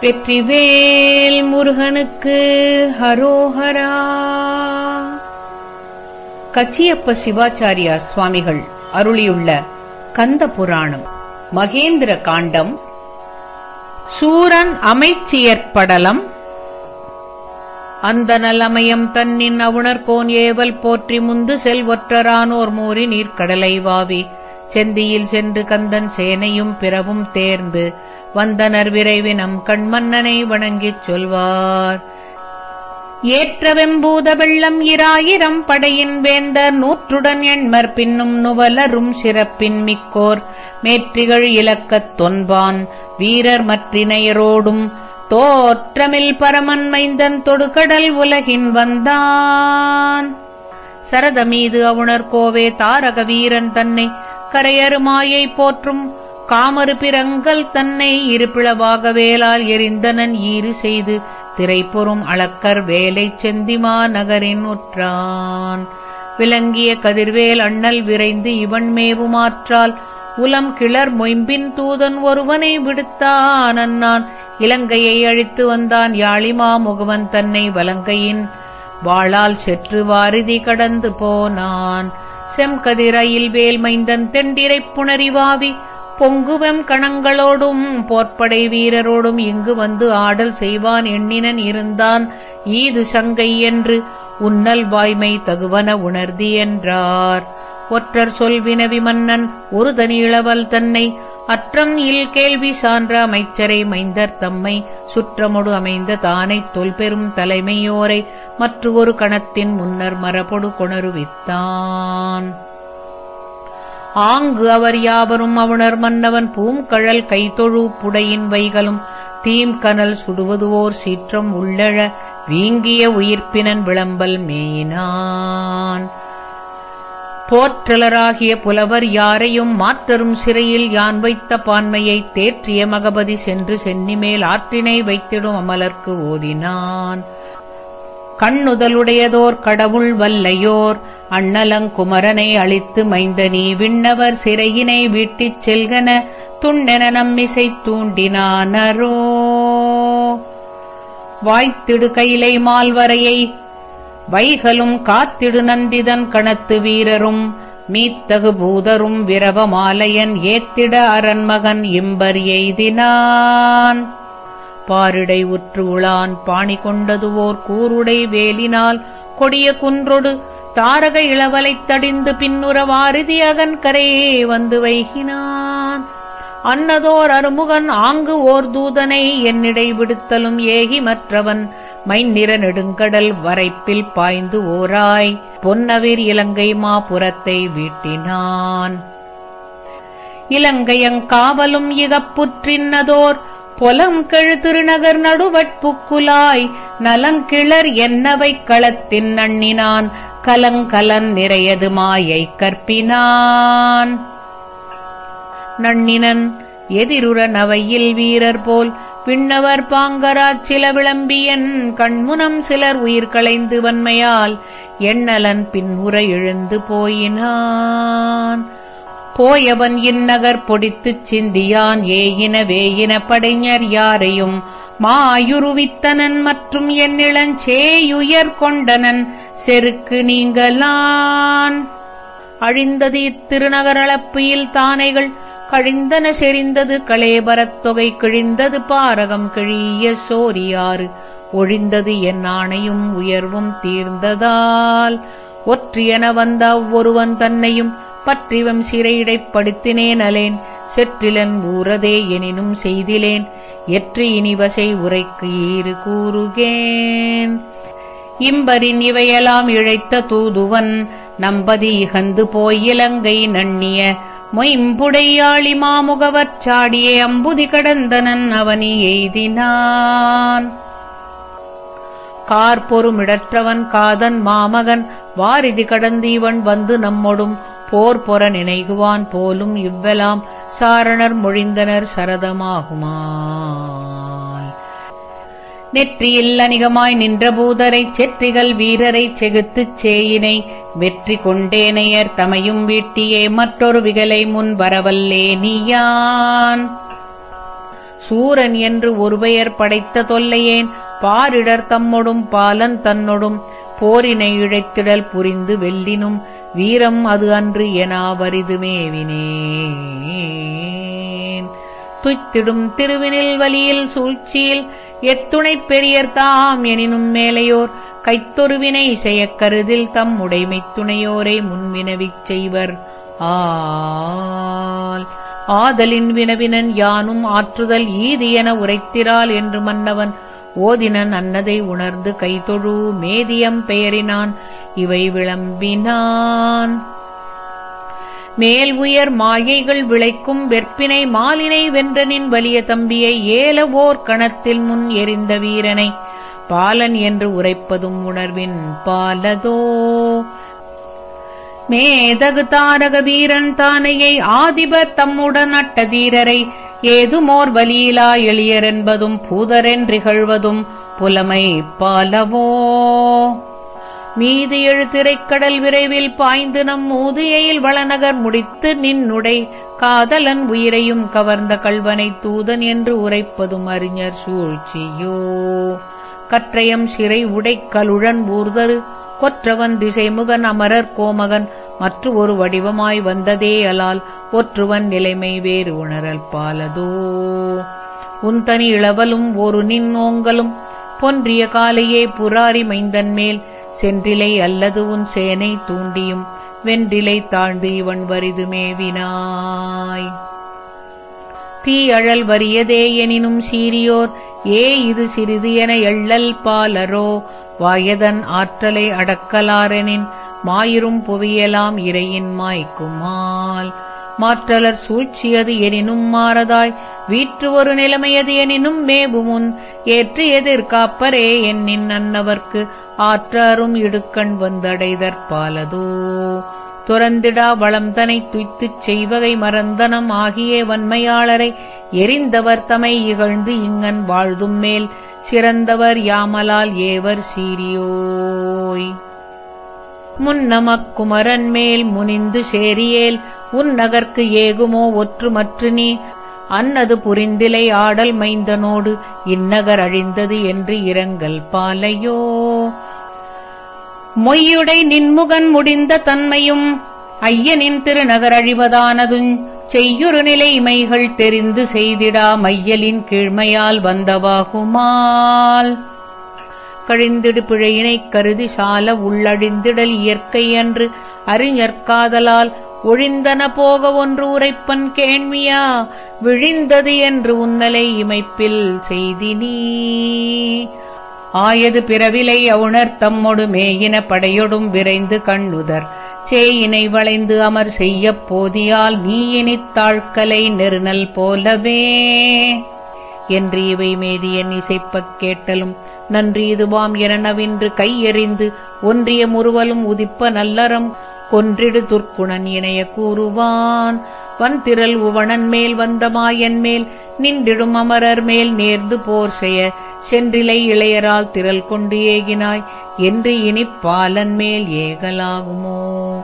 வெற்றிவேல் முருகனுக்கு ஹரோஹரா. கச்சியப்ப சிவாச்சாரியா சுவாமிகள் அருளியுள்ள கந்த புராணம் மகேந்திர காண்டம் சூரன் அமைச்சியற்படலம் அந்த நலமயம் தன்னின் அவுணர்கோன் ஏவல் போற்றி முந்து செல்வொற்றரானோர் மூறி நீர்க்கடலை வாவி. செந்தியில் சென்று கந்தன் சேனையும் பிறவும் தேர்ந்து வந்தனர் விரைவினம் கண்மன்னனை வணங்கிச் சொல்வார். ஏற்றவெம்பூத வெள்ளம் இராயிரம் படையின் வேந்தர் நூற்றுடன் எண்மர் பின்னும் நுவலரும் சிறப்பின் மிக்கோர். மேற்றிகள் இலக்கத் தொன்பான் வீரர் மற்றினையரோடும் தோற்றமில் பரமன் மைந்தன் தொடுகடல் உலகின் வந்தான். சரதமீது அவுணர் கோவே தாரக வீரன் தன்னை கரையருமாயை போற்றும் காமறு பிறங்கல் தன்னை இருப்பிளவாக வேலால் எரிந்தனன் ஈறு செய்து திரைப்பொறும் அளக்கர் வேலை செந்திமா நகரின் உற்றான். விளங்கிய கதிர்வேல் அண்ணல் விரைந்து இவன் மேவுமாற்றால் உலம் கிளர் மொயம்பின் தூதன் ஒருவனை விடுத்தான் அன்னான். இலங்கையை அழித்து வந்தான் யாழிமா முகவன் தன்னை வலங்கையின் வாளால் செற்று வாரிதி கடந்து போனான். செம்கதிரையில் வேல்மைந்தன் தெண்டிரைப் புணரிவாவி பொங்குவெம் கணங்களோடும் போர்ப்படை வீரரோடும் இங்கு வந்து ஆடல் செய்வான் எண்ணினன் இருந்தான். ஈது சங்கை என்று உன்னல் வாய்மை தகுவன உணர்தி என்றார். ஒற்றர் சொல் வினவி மன்னன் ஒரு தனி இளவல் தன்னை. அற்றம் இல் கேள்வி சான்ற அமைச்சரை மைந்தர் தம்மை. சுற்றமொடு அமைந்த தானைத் தொல்பெரும் தலைமையோரை மற்ற ஒரு கணத்தின் முன்னர் மரபொடு கொணருவித்தான் ஆங்கு அவர் யாவரும் அவுணர் மன்னவன் பூங்கழல் கைதொழு புடையின் வைகளும். தீம்கனல் சுடுவதுவோர் சீற்றம் உள்ளழ வீங்கிய உயிர்ப்பினன் விளம்பல் மேயினான். போற்றலராகிய புலவர் யாரையும் மாற்றரும் சிறையில் யான் வைத்த பான்மையை தேற்றிய மகபதி சென்று சென்னிமேல் ஆற்றினை வைத்திடும் அமலர்க்கு ஓதினான். கண்ணுதலுடையதோர் கடவுள் வல்லையோர் அண்ணலங்குமரனை அழித்து மைந்தனி விண்ணவர் சிறையினை வீட்டிச் செல்கன துண்ணென நம்மிசை தூண்டினானரோ. வாய்த்திடு கைலை மால்வரையை வைகலும் காத்திடு நந்திதன் கணத்து வீரரும் மீத்தகு பூதரும் விரவமாலையன் ஏத்திட அரண்மகன் இம்பர் எய்தினான். பாரிடை உற்று உளான் பாணி கொண்டதுவோர் கூருடை வேலினால் கொடிய குன்றொடு தாரக இளவலைத் தடிந்து பின்னுற வாரிதி அகன் கரையே வந்து வைகினான். அன்னதோர் அருமுகன் ஆங்கு ஓர் தூதனை என்னிடை விடுத்தலும் ஏகி மற்றவன் மைநிற நெடுங்கடல் வரைப்பில் பாய்ந்து ஓராய் பொன்னவிர் இலங்கை மாபுரத்தை வீட்டினான். இலங்கையங்காவலும் இகப்புற்றின்னதோர் பொலங்கெழு திருநகர் நடுவட்புக்குலாய் நலங்கிளர் என்னவை களத்தின் நண்ணினான் கலங்கலன் நிறையது மாயை கற்பினான். நண்ணினன் எதிருற நவையில் வீரர் போல் பின்னவர் பாங்கராச் சில விளம்பியன் கண்முனம் சிலர் உயிர் களைந்து வன்மையால் எண்ணலன் பின்முற எழுந்து போயினான். போயவன் இந்நகர் பொடித்துச் சிந்தியான் ஏயின வேயின படைஞர் யாரையும் மாயுருவித்தனன் மற்றும் என்னிளஞ்சேயுயர் கொண்டனன் செருக்கு நீங்களான் அழிந்தது இத்திருநகரளப்பியில் தானைகள் கழிந்தன செறிந்தது களேபரத் தொகை கிழிந்தது பாரகம் கிழிய சோரியாறு. ஒழிந்தது என் ஆணையும் உயர்வும் தீர்ந்ததால். ஒற்றியன வந்த ஒருவன் தன்னையும் பற்றிவம் சிறையிடைப் படுத்தினேன் அலேன் செற்றிலன் ஊரதே எனினும் செய்திலேன். எற்றி இனிவசை உரைக்கு ஈறு கூறுகேன். இம்பரின் இவையெல்லாம் இழைத்த தூதுவன் நம்பதி இகந்து போய் இலங்கை நண்ணிய மொயம்புடையாளி மாமுகவர் சாடியே அம்புதி கடந்தனன் அவனி எய்தினான். கார்பொருமிடற்றவன் காதன் மாமகன் வாரிதி கடந்து இவன் வந்து நம்மொடும் போர் பொற நினைகுவான் போலும் இவ்வெலாம் சாரணர் மொழிந்தனர் சரதமாகுமா? நெற்றியில் அணிகமாய் நின்ற பூதரைச் செற்றிகள் வீரரைச் செகுத்துச் சேயினை வெற்றி கொண்டேனையர் தமையும் வீட்டியே மற்றொரு விகலை முன் வரவல்லே நீயான். சூரன் என்று ஒரு பெயர் படைத்த தொல்லையேன். பாரிடர் தம்மொடும் பாலன் தன்னொடும் போரினை இழைத்திடல் புரிந்து வெல்லினும் வீரம் அது அன்று எனாவரிது மேவினேன். துய்த்திடும் திருவினில் வலியில் சூழ்ச்சியில் எத்துணைப் பெரியர்தாம் எனினும் மேலையோர். கைத்தொருவினை செயக் கருதில் தம் உடைமைத் துணையோரை முன்வினவிச் செய்வர். ஆல். ஆதலின் வினவினன் யானும் ஆற்றுதல் ஈது என உரைத்திரால் என்று மன்னவன். ஓதினன் அன்னதை உணர்ந்து கைதொழு மேதியம் பெயரினான். இவை விளம்பினான். மேல் உயர் மாயைகள் விளைக்கும் வெற்பினை மாலினை வென்றனின் வலிய தம்பியை ஏலவோர் கணத்தில் முன் எரிந்த வீரனை பாலன் என்று உரைப்பதும் உணர்வின் பாலதோ. மேதகு தாரக வீரன் தானையை ஆதிபர் தம்முடன் அட்ட தீரரை ஏதுமோர் வலியிலா எளியர் என்பதும் பூதரென்றிகழ்வதும் புலமை பாலவோ. மீது எழு திரைக்கடல் விரைவில் பாய்ந்து நம் மூதியையில் வளநகர் முடித்து நின்னுடை. காதலன் உயிரையும் கவர்ந்த கல்வனை தூதன் என்று உரைப்பதும் அறிஞர் சூழ்ச்சியோ. கற்றயம் சிறை உடைக்கலுழன் ஊர்தரு. கொற்றவன் திசைமுகன் அமரர் கோமகன். மற்ற ஒரு வடிவமாய் வந்ததே அலால். ஒற்றுவன் நிலைமை வேறு உணரல் பாலதோ. உன்தனி இளவலும் ஒரு நின் ஓங்கலும். பொன்றிய காலையே புராரி மைந்தன் மேல் சென்றிலை அல்லது உன் சேனை தூண்டியும் வென்றிலை தாழ்ந்து இவன் வரிது மேவினாய். தீயழல் வறியதே எனினும் சீரியோர் ஏ இது சிறிது என எள்ளல் பாலரோ? வாயதன் ஆற்றலை அடக்கலாரெனின் மாயிரும் புவியலாம் இறையின் மாய்க்குமால். மாற்றலர் சூழ்ச்சியது எனினும் மாறதாய் வீற்று ஒரு நிலைமையது எனினும் மேபுமுன் ஏற்று எதிர்காப்பரே என்னின் அன்னவர்க்கு ஆற்றாரும் இடுக்கண் வந்தடைதற்பாலதோ துறந்திடா வளம்தனை துய்த்துச் செய்வகை மறந்தனம் ஆகிய வன்மையாளரை எரிந்தவர் தமை இகழ்ந்து இங்கன் வாழ்தும் மேல் சிறந்தவர் யாமலால் ஏவர் சீரியோய் முன்னமக்குமரன் மேல் முனிந்து சேரியேல் உன் நகர்க்கு ஏகுமோ ஒற்று மற்று நீ அன்னது புரிந்திலை ஆடல் மைந்தனோடு இந்நகர் அழிந்தது என்று இரங்கல் பாலையோ. மொய்யுடை நின்முகன் முடிந்த தன்மையும் ஐயனின் திருநகர் அழிவதானதுஞ் செய்யுறு நிலைமைகள் தெரிந்து செய்திடா மையலின் கீழ்மையால் வந்தவாகுமால். கழிந்திடு பிழையினைக் கருதி சால உள்ளழிந்திடல் இயற்கை என்று அறிஞர்காதலால் ஒழிந்தன போக ஒன்று உரைப்பன் கேண்மியா விழிந்தது என்று உன்னலை இமைப்பில் செய்தினீ. ஆயது பிறவிலை அவுணர் தம்மொடு மேயின படையொடும் விரைந்து கண்ணுதர். சேயினை வளைந்து அமர் செய்யப் போதியால் நீயினித் தாழ்கலை நெருநல் போலவே. என்று இவை மேதியன் இசைப்பக் கேட்டலும் நன்றி இதுவாம் என நவின்று கையெறிந்து ஒன்றிய முறுவலும் உதிப்ப நல்லறம் கொன்றிடு துர்க்குணன் இணைய கூறுவான். வன்திரள் உவணன் மேல் வந்தமாயன் மேல் நின்றிடும் அமரர் மேல் நேர்ந்து போர் செய்ய சென்றிலை இளையரால் திரள் கொண்டு ஏகினாய். என்று இனிப்பாலன் மேல் ஏகலாகுமோ?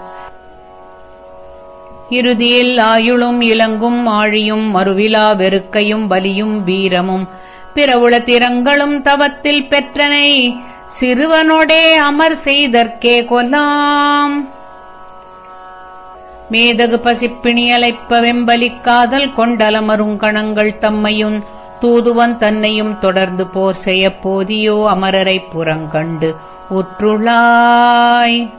இறுதியில் ஆயுளும் இளங்கும் ஆழியும் மறுவிலா வெறுக்கையும் வலியும் வீரமும் பிறவுள திறங்களும் தவத்தில் பெற்றனை. சிறுவனோடே அமர் செய்தற்கே கொலாம் மேதகு பசிப்பிணி அலைப்ப வெம்பலிக்காதல் கொண்டலமருங்கணங்கள் தம்மையும் தூதுவன் தன்னையும் தொடர்ந்து போர் செய்யப் போதியோ அமரரைப் புறங்கண்டு உற்றுளாய்.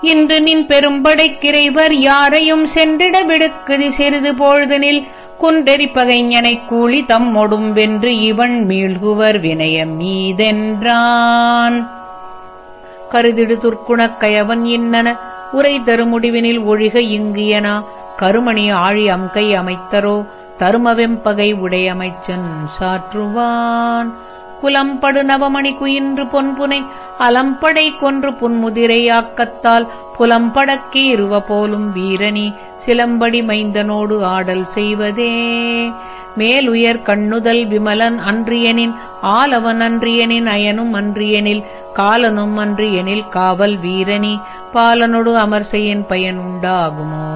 இன்று நின் பெரும்படைக்கிறைவர் யாரையும் சென்றிட விடுக்குதி சிறிது பொழுதுனில் குன்றெறி பகைஞனைக் கூலி தம்மொடும் வென்று இவன் மீள்குவர் வினயம் மீதென்றான். கருதிடு துர்க்குணக் கயவன் இன்னன உரை தருமுடிவினில் ஒழிக இங்கியனா கருமணி ஆழி அம்கை அமைத்தரோ தருமவெம்பகை உடையமைச்சன் சாற்றுவான். குலம்படு நவமணி குயின்று பொன்புனை அலம்படை கொன்று புன்முதிரையாக்கத்தால் புலம்படக்கே இருவ போலும் வீரணி சிலம்படி மைந்தனோடு ஆடல் செய்வதே. மேலுயர் கண்ணுதல் விமலன் அன்றியனின் ஆலவன் அன்றியனின் அயனும் அன்றியனில் காலனும் அன்றியனில் காவல் வீரணி பாலனொடு அமர்சையின் பயன் உண்டாகுமோ?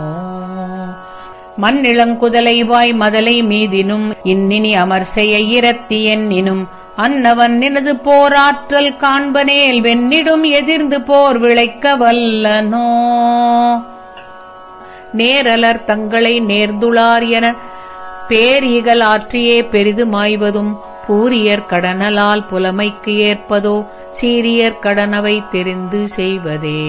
மண்ணிளங்குதலைவாய் மதலை மீதினும் இன்னினி அமர்சையை இரத்தி என்னினும் அன்னவன் நினது போராற்றல் காண்பனேல் வெண்ணிடும் எதிர்ந்து போர் விளைக்க வல்லனோ? நேரலர் தங்களை நேர்ந்துளார் என பேரிகல் ஆற்றியே பெரிது மாய்வதும் பூரியர் கடனலால் புலமைக்கு ஏற்பதோ? சீரியர் கடனவை தெரிந்து செய்வதே.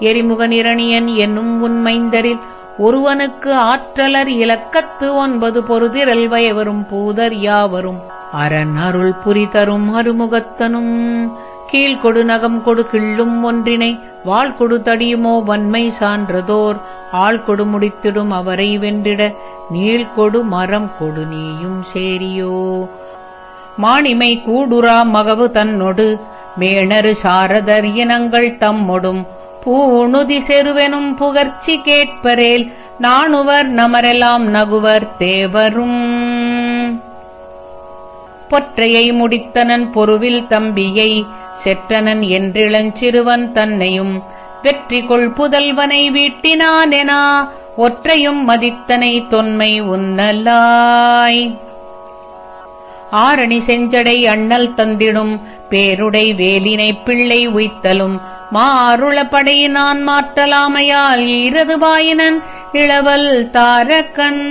எரிமுகனிரணியன் என்னும் உண்மைந்தரில் ஒருவனுக்கு ஆற்றலர் இலக்கத்து ஒன்பது பொருதிரல் வயவரும் பூதர் யாவரும் அரண் அருள் புரிதரும் அருமுகத்தனும். கீழ்கொடு நகம் கொடு கிள்ளும் ஒன்றினை வாழ்கொடு தடியுமோ வன்மை சான்றதோர். ஆள் கொடு முடித்திடும் அவரை வென்றிட நீள்கொடு மரம் கொடு நீயும் சேரியோ. மாணிமை கூடுரா மகவு தன்னொடு. மேணரு சாரதர் இனங்கள் தம்மொடும். பூணுதி செருவெனும் புகர்ச்சி கேட்பரேல். நாணுவர் நமரெல்லாம் நகுவர் தேவரும். பொற்றையை முடித்தனன் பொருவில் தம்பியை. செற்றனன் என்றிளஞ்சிறுவன் தன்னையும். வெற்றி கொள் புதல்வனை வீட்டினானெனா. ஒற்றையும் மதித்தனை தொன்மை உன்னலாய். ஆரணி செஞ்சடை அண்ணல் தந்திடும் பேருடை வேலினை பிள்ளை உய்த்தலும். மாருள படையினான் மாற்றலாமையால் ஈரது வாயினன் இளவல் தாரக்கண்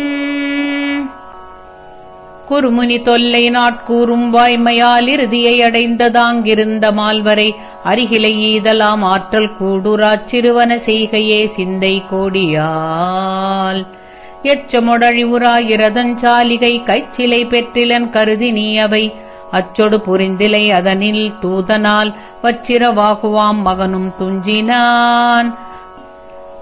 குறுமுனி தொல்லை நாட்கூறும் வாய்மையால் இறுதியை அடைந்ததாங்கிருந்த மால்வரை அருகிலை ஈதலாம் ஆற்றல் கூடுராச் சிறுவன செய்கையே சிந்தை கோடியால். எச்சமொடழிவுராயிரதஞ்சாலிகை கைச்சிலை பெற்றிலன் கருதி நீ அவை அச்சொடு புரிந்திலை அதனில் தூதனால் வச்சிரவாகுவாம் மகனும் துஞ்சினான்.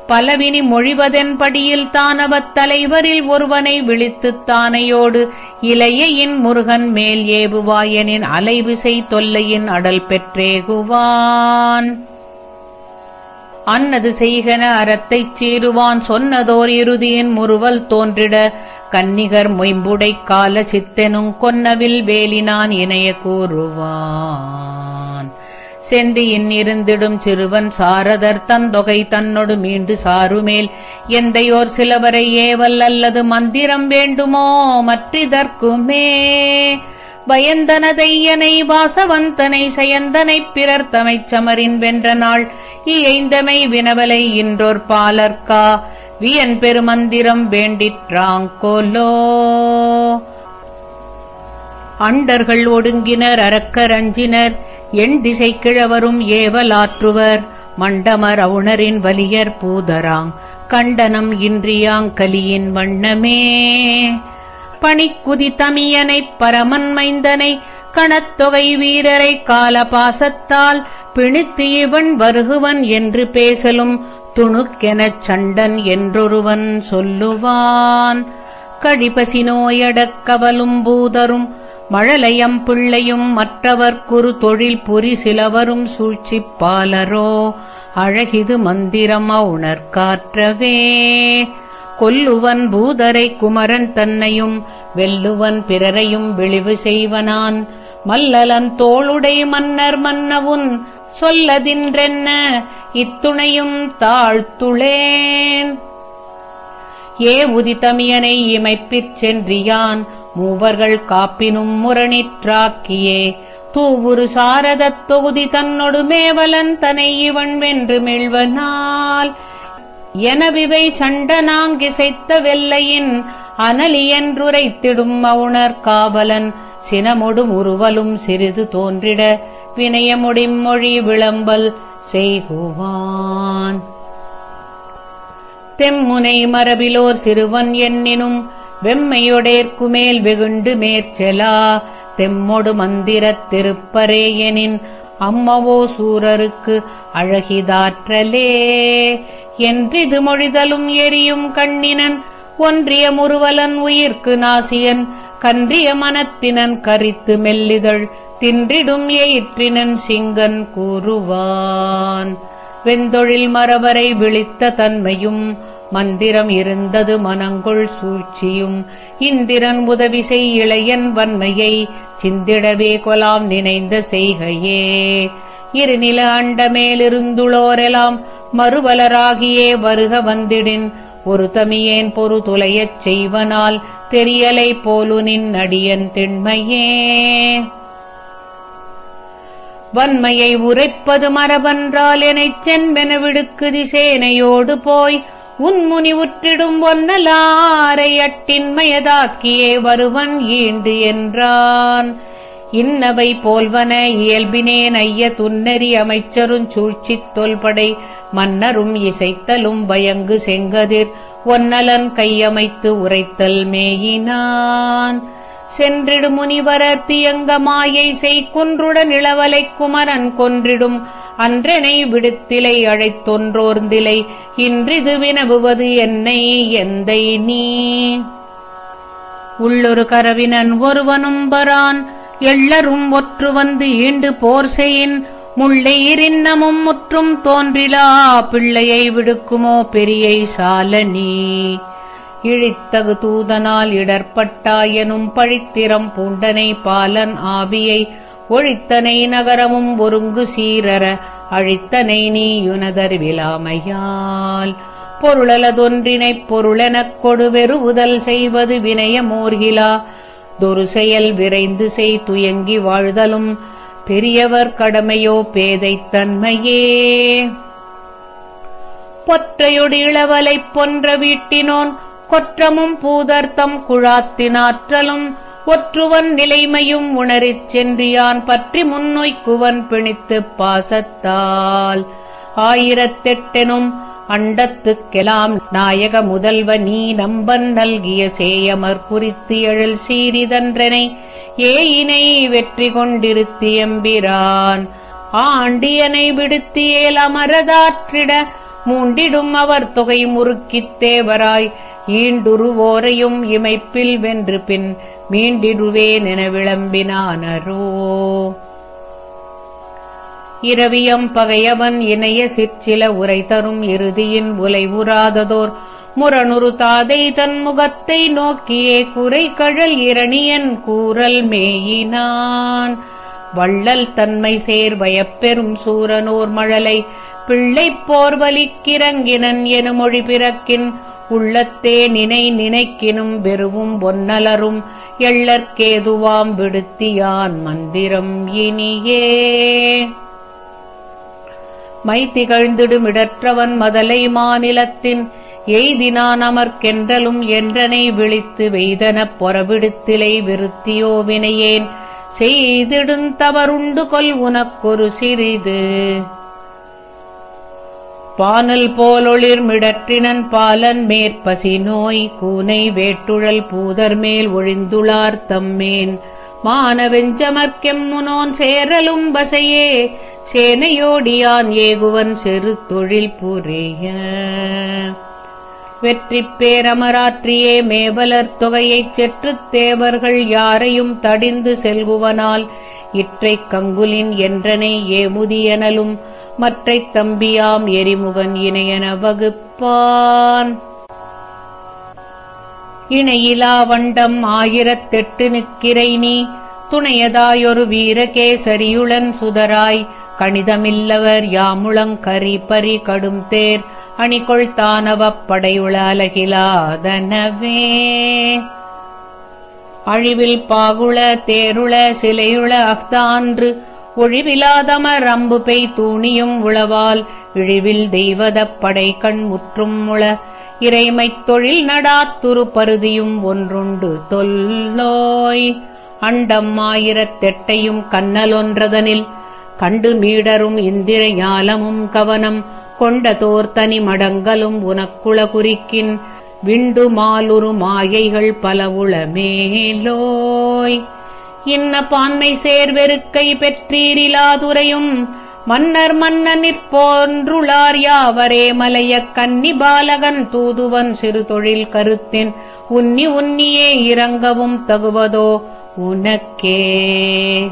பலவினி மொழிவதென்படியில் தானவத் தலைவரில் ஒருவனை விழித்துத் தானையோடு இலையின் முருகன் மேல் ஏவுவாயனின் அலைவிசை தொல்லையின் அடல் பெற்றேகுவான். அன்னது செய்கன அறத்தைச் சீருவான் சொன்னதோர் இறுதியின் முறுவல் தோன்றிட. கன்னிகர் மொயம்புடை கால சித்தெனுங் கொன்னவில் வேலினான் இணைய கூறுவான். செந்தியின் இருந்திடும் சிறுவன் சாரதர் தந்தொகை தன்னொடு மீண்டு சாருமேல். எந்தையோர் சிலவரை ஏவல் அல்லது மந்திரம் வேண்டுமோ மற்றிதற்குமே. பயந்தனதையனை வாசவந்தனை செயந்தனைப் பிறர் தமைச் சமரின் வென்ற நாள். இயைந்தமை வினவலை இன்றோர் பாலர்க்கா. வியன் பெருமந்திரம் வேண்டிற்றாங்கோலோ அண்டர்கள் ஒடுங்கினர் அரக்கரஞ்சினர் எண் திசை கிழவரும் ஏவலாற்றுவர். மண்டமர் அவுணரின் வலியர் பூதராங். கண்டனம் இன்றியாங் கலியின் வண்ணமே. பணிக்குதி தமியனைப் கணத்தொகை வீரரை காலபாசத்தால் பிணித்து இவன் வருகுவன் என்று பேசலும் துணுக்கெனச் சண்டன் என்றொருவன் சொல்லுவான். கழிபசி நோயடக்கவலும் பூதரும் மழலையம் பிள்ளையும் மற்றவர்க்குரு தொழில் புரி சிலவரும் சூழ்ச்சிப்பாலரோ அழகிது மந்திரம் உணர்காற்றவே கொல்லுவன் பூதரை குமரன் தன்னையும் வெல்லுவன் பிறரையும் விழிவு செய்வனான். மல்லலன் தோளுடை மன்னர் மன்னவுன் சொல்லதின்றென்ன? இத்துணையும் தாழ்த்துளேன். ஏ உதித்தமியனை இமைப்பிற் சென்றியான் மூவர்கள் காப்பினும் முரணிற்றாக்கியே தூவுரு சாரதத் தொகுதி தன்னொடு மேவலன் தனை இவன் வென்று மிழ்வனால் எனவிவை சண்டனாங்கிசைத்த வெள்ளையின் அனலியன்றுரைத்திடும் மவுணர் காவலன் சினமொடும் உருவலும் சிறிது தோன்றிட வினயமுடிம் மொழி விளம்பல் செய்குவான். தெம்முனை மரபிலோர் சிறுவன் என்னினும் வெம்மையொடேற்குமேல் வெகுண்டு மேற்செலா தெம்மொடு மந்திரத் திருப்பரேயனின் அம்மவோ சூரருக்கு அழகிதாற்றலே என்றிது மொழிதலும் எரியும் கண்ணினன் ஒன்றிய முறுவலன் உயிர்க்கு நாசியன் கன்றிய மனத்தினன் கரித்து மெல்லிதழ் தின்றிடும் எயிற்றினன் சிங்கன் கூறுவான். வெந்தொழில் மரவரை விழித்த தன்மையும் மந்திரம் இருந்தது மனங்கொள் சூழ்ச்சியும் இந்திரன் உதவி செய் இளையன் வன்மையை சிந்திடவே கொலாம் நினைந்த செய்கையே. இருநில அண்டமேலிருந்துளோரெலாம் மறுவலராகியே வருக வந்திடின். ஒரு தமியேன் பொறு துளையச் செய்வனால் தெரியலை போலுனின் அடியன் திண்மையே. வன்மையை உரைப்பது மரபன்றால் எனச் சென்பென விடுக்குதி சேனையோடு போய் உன்முனி உற்றிடும் ஒன்னலாரையட்டின்மயதாக்கியே வருவன் ஈண்டு என்றான். இன்னவை போல்வன இயல்பினேன் ஐய துன்னறி அமைச்சருஞ் சூழ்ச்சித் தொல்படை மன்னரும் இசைத்தலும் பயங்கு செங்கதிர் ஒன்னலன் கையமைத்து உரைத்தல் மேயினான். சென்றிடு முனிவரர் தியங்க மாயை செய்குன்றுடன் இளவலைக் குமரன் கொன்றிடும் அன்றெனை விடுத்திலை அழைத்தொன்றோர்ந்திலை இன்றிது வினவுவது என்னை எந்தை நீ. உள்ளொரு கரவினன் ஒருவனும் வரான் எள்ளரும் ஒற்று வந்து ஈண்டு போர் செய்யின் முள்ளையிரின்னமும் முற்றும் தோன்றிலா பிள்ளையை விடுக்குமோ பெரியை சால நீ இழித்தகு தூதனால் இடர்பட்டாயனும் பழித்திறம் பூண்டனை பாலன் ஆவியை ஒழித்தனை நகரமும் ஒருங்கு சீரற அழித்தனை நீயுனதறிவிலாமையால் பொருளலதொன்றினைப் பொருளெனக் கொடுவெறுவுதல் செய்வது வினயமோர்கிலா தொரு செயல் விரைந்து செய் துயங்கி வாழ்தலும் பெரியவர் கடமையோ பேதைத் தன்மையே. பொற்றையொடு இளவலைப் பொன்ற வீட்டினோன் கொற்றமும் பூதர்த்தம் குழாத்தினாற்றலும் ஒற்றுவன் நிலைமையும் உணரிச் சென்றியான் பற்றி முன்னோய்க்குவன் பிணித்துப் பாசத்தால். ஆயிரத்தெட்டெனும் அண்டத்துக்கெலாம் நாயக முதல்வ நீ நம்பன் நல்கிய சேயமர் குறித்து எழில் சீரிதன்றனை ஏயினை வெற்றி கொண்டிருத்தியம்பிரான் ஆண்டியனை விடுத்தியேல் அமரதாற்றிட மூண்டிடும் அவர் தொகை முறுக்கித் தேவராய். ஈண்டுருவோரையும் இமைப்பில் வென்று பின் மீண்டிடுவேனென விளம்பினானரோ இரவியம் பகையவன் இணைய சிற்சில உரை தரும் இறுதியின் உலை உறாததோர் முரணுரு தாதை தன் முகத்தை நோக்கியே குறை கழல் இரணியன் கூறல் மேயினான். வள்ளல் தன்மை சேர்வயப்பெரும் சூரனோர் மழலை பிள்ளைப் போர்வலிக்கிறங்கினன் என மொழி பிறக்கின். உள்ளத்தே நினை நினைக்கினும் வெறுவும் ஒன்னலரும் எள்ளற்கேதுவாம் விடுத்தியான் மந்திரம் இனியே. மை திகழ்ந்திடுமிடற்றவன் மதலை மாநிலத்தின் எய்தினான் அமர்க்கென்றலும் என்றனை விழித்து வெய்தனப் பொறவிடுத்திலை விருத்தியோ வினையேன். செய்திடுந் தவறுண்டு கொல் உனக்கொரு சிறிது. பானல் போலொளிர்மிடற்றினன் பாலன் மேற்பசி நோய் கூனை வேட்டுழல் பூதர் மேல் ஒழிந்துளார் தம்மேன். மானவெஞ்சமர்க்கெம்முனோன் சேரலும் வசையே சேனையோடியான் ஏகுவன் செரு தொழில் புரிய. வெற்றி பேரமராத்திரியே மேவலர் தொகையைச் செற்றுத் தேவர்கள் யாரையும் தடிந்து செல்குவனால் இற்றைக் கங்குலின் என்றனை ஏமுதியனலும் மற்றைத் தம்பியாம் எரிமுகன் இணையன வகுப்பான். இணையிலா வண்டம் ஆயிரத்தெட்டு நிற்கிறை நீ துணையதாயொரு வீரகேசரியுளன் சுதராய் கணிதமில்லவர் யாமுளங்கரி பரி கடும் தேர் அணிகொள் தானவப் படையுள அலகிலாதனவே. அழிவில் பாகுள தேருள சிலையுள அஃதான்று ஒழிவிலாதமர் அம்பு பெய் தூணியும் உளவால் இழிவில் தெய்வதப் படை கண் முற்றும் முள இறைமைத் தொழில் நடாத்துரு பருதியும் ஒன்றுண்டு தொல்லோய். அண்டம் ஆயிரத்தெட்டையும் கண்ணலொன்றதனில் கண்டு மீடரும் இந்திர யாலமும் கவனம் கொண்ட தோர்த்தனி மடங்கலும் உனக்குள குறிக்கின். விண்டு மாலுரு மாயைகள் பலவுள மேலோய் இன்ன பான்மை சேர்வெருக்கை பெற்றீரிலாதுரையும் மன்னர் மன்னன் போன்றுளார் யாவரே மலையக் கன்னி பாலகன் தூதுவன் சிறு தொழில் கருத்தின். உன்னி உன்னியே இறங்கவும் தகுவதோ உனக்கே.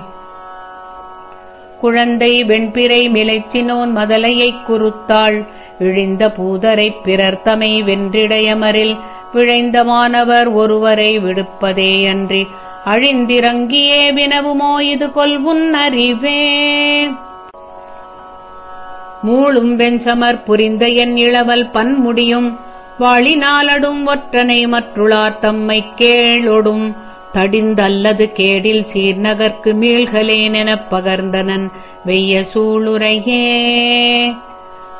குழந்தை வெண்பிறை மிளைச்சினோன் மதலையைக் குறுத்தாள். இழிந்த பூதரைப் பிறர்த்தமை வென்றிடையமரில். விழைந்த மாணவர் ஒருவரை விடுப்பதேயன்றி. அழிந்திறங்கியே வினவுமோ இது கொல்வுன் அறிவே. மூளும் வெஞ்சமர் புரிந்த என் இளவல் பன்முடியும். வாழினாலடும் ஒற்றனை மற்றுளார் தம்மை கேளொடும். தடிந்தல்லது கேடில் சீர்நகர்க்கு மீள்களேனெனப் பகர்ந்தனன். வெய்ய சூளுரையே.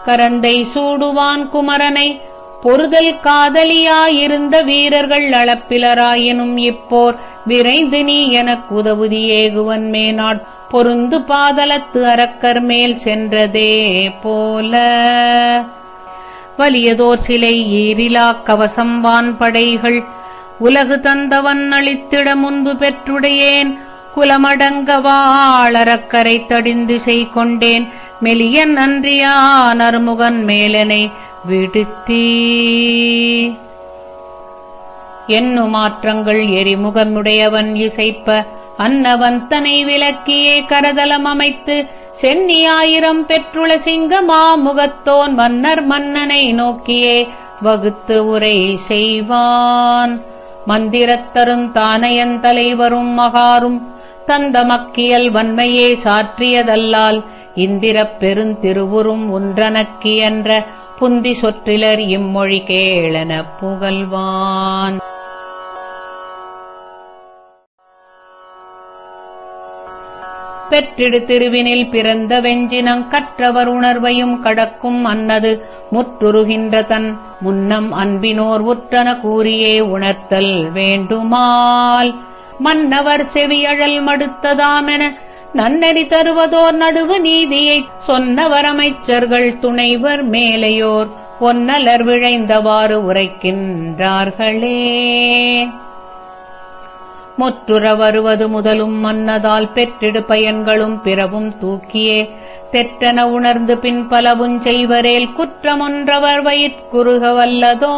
கரந்தை சூடுவான் குமரனை. பொறுதல் காதலியாயிருந்த வீரர்கள் அளப்பிலராயினும் இப்போர் விரைந்து நீ எனக் உதவுதி ஏகுவன் மேனாட். பொருந்து பாதலத்து அரக்கர் மேல் சென்றதே போல. வலியதோர் சிலை ஈரிலா கவசம் வான் படைகள் உலகு தந்தவன் அளித்திட முன்பு பெற்றுடையேன். குலமடங்க வாழறக்கரை தடிந்து கொண்டேன். மெலியன் நன்றியான் அருமுகன் மேலனை விடுத்தீ. என்னு மாற்றங்கள் எரிமுகமுடையவன் இசைப்ப. அன்னவந்தனை விலக்கியே கரதலம் அமைத்து. சென்னியாயிரம் பெற்றுள சிங்கமா முகத்தோன் மன்னர் மன்னனை நோக்கியே வகுத்து உரை செய்வான். மந்திரத்தரும் தானையன் தலைவரும் மகாரும் தந்த மக்கியல் வன்மையே சாற்றியதல்லால் இந்திரப் பெருந்திருவுரும் ஒன்றனக்கியன்ற புந்தி சொற்றிலர் இம்மொழி கேளன புகழ்வான். பெற்றிடு திருவினில் பிறந்த வெஞ்சினங் கற்றவர் உணர்வையும் கடக்கும் அன்னது முற்றுருகின்ற தன் முன்னம் அன்பினோர் உற்றன கூறியே உணர்த்தல் வேண்டுமால். மன்னவர் செவியழல் மடுத்ததாமென நன்னெறி தருவதோர் நடுவு நீதியைச் சொன்னவர் அமைச்சர்கள் துணைவர் மேலையோர் பொன்னலர் விழைந்தவாறு உரைக்கின்றார்களே. முற்றுற வருவது முதலும் மன்னதால் பெற்றிடு பயன்களும் பிறவும் தூக்கியே. தெற்றன உணர்ந்து பின் பலவும் செய்வரேல் குற்றமொன்றவர் வயிற்குறுக வல்லதோ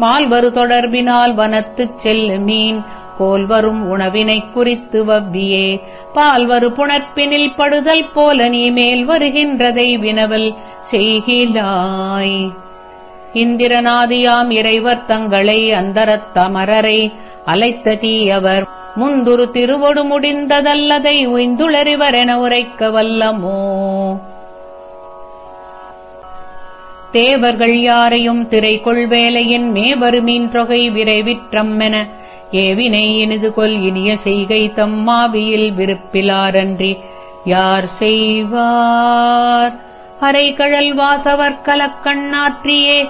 மால்வரு தொடர்பினால் வனத்துச் செல்லு மீன் கோல்வரும் உணவினைக் குறித்து வவ்வியே. பால்வரு புணர்ப்பினில் படுதல் போல நீ மேல் வருகின்றதை வினவல் செய்கிலாய் இந்திரநாதியாம் இறைவர் தங்களை அந்தரத் தமரரை அலைத்த தீயவர் முந்துரு திருவொடு முடிந்ததல்லதை உய்ந்துளறிவரென உரைக்க வல்லமோ? தேவர்கள் யாரையும் திரை வேலையின் மேவரு மீன்றொகை விரைவிற்றம்மென ஏவினை இனிது கொல் இனிய செய்கை தம்மாவியில் விருப்பிலாரன்றி யார் செய்வார்? அரைகழல் வாசவர் கலக்கண்ணாற்றியே